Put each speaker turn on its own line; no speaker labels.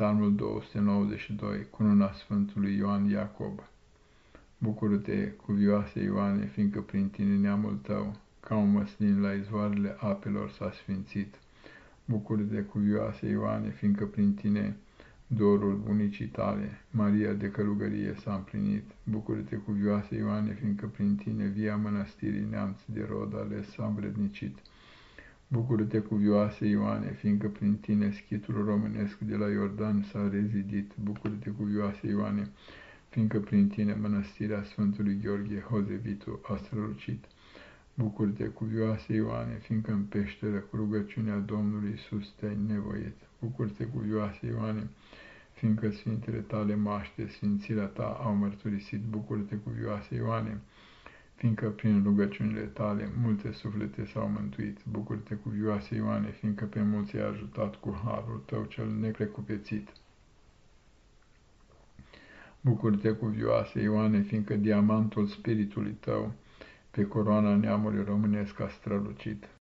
Psalmul 292, cununa Sfântului Ioan Iacob. Bucură-te, cuvioase Ioane, fiindcă prin tine neamul tău, ca un măslin la izvoarele apelor s-a sfințit. Bucură-te, cuvioase Ioane, fiindcă prin tine dorul bunicii tale, Maria de călugărie s-a împlinit. Bucură-te, cuvioase Ioane, fiindcă prin tine via mănăstirii neamț de rod ales s-a îmbrednicit. Bucură-te, cuvioase Ioane, fiindcă prin tine schitul românesc de la Iordan s-a rezidit. Bucură-te, cuvioase Ioane, fiindcă prin tine mănăstirea Sfântului Gheorghe Hozevitu a strălucit. Bucură-te, cuvioase Ioane, fiindcă în peșteră cu rugăciunea Domnului Iisus te-ai nevoit. Bucură-te, cuvioase Ioane, fiindcă Sfintele tale maște, Sfințirea ta au mărturisit. Bucură-te, cuvioase Ioane, fiindcă prin rugăciunile tale multe suflete s-au mântuit. Bucură-te, cuvioase Ioane, fiindcă pe mulți ai ajutat cu harul tău cel neprecupețit. Bucură-te, cuvioase Ioane, fiindcă diamantul spiritului tău pe coroana neamului românesc a strălucit.